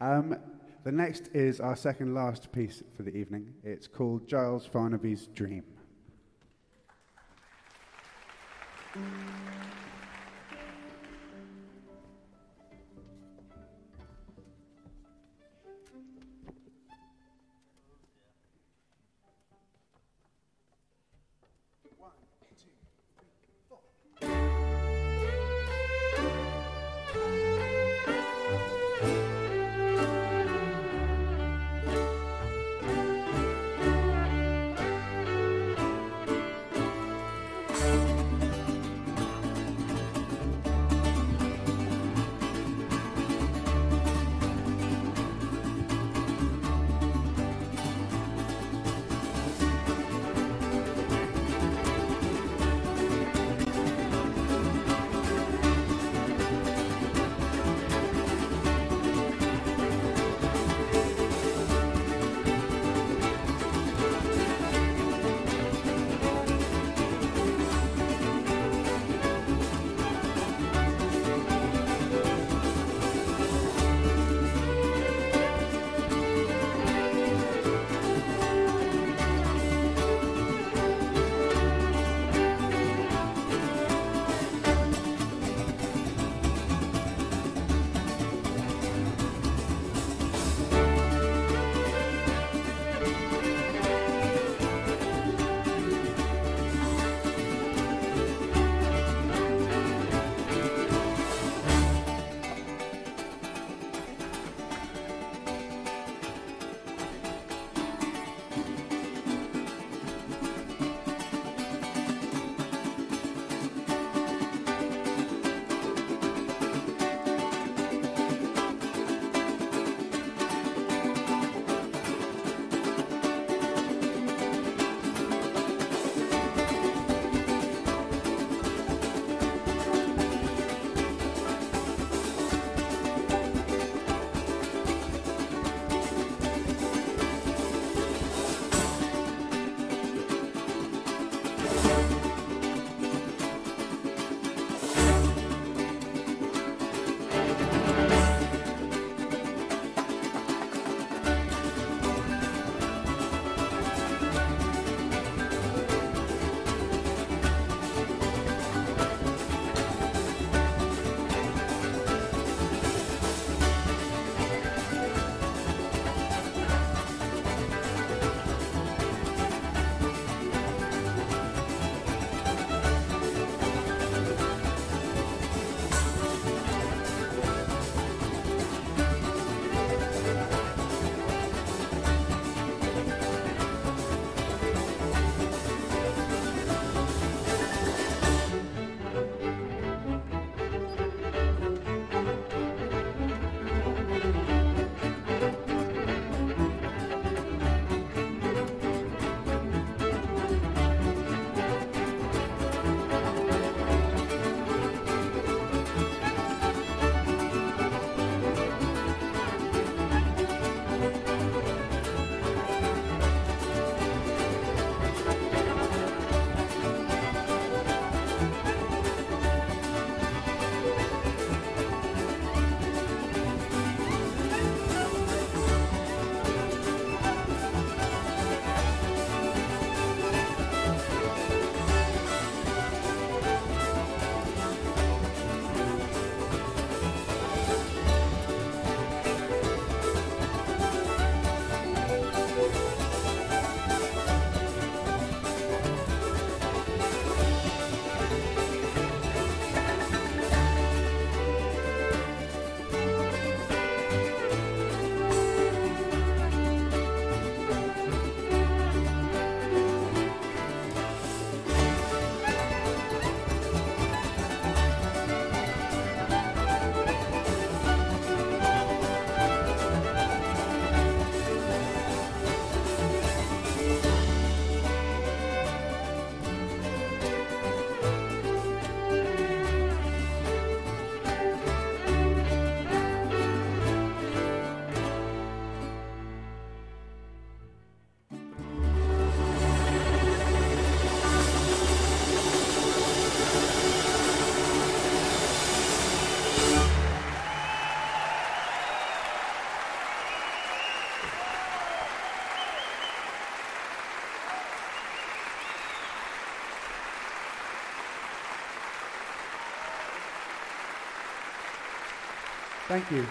Um, the next is our second last piece for the evening. It's called Giles Farnaby's Dream. One. Thank you.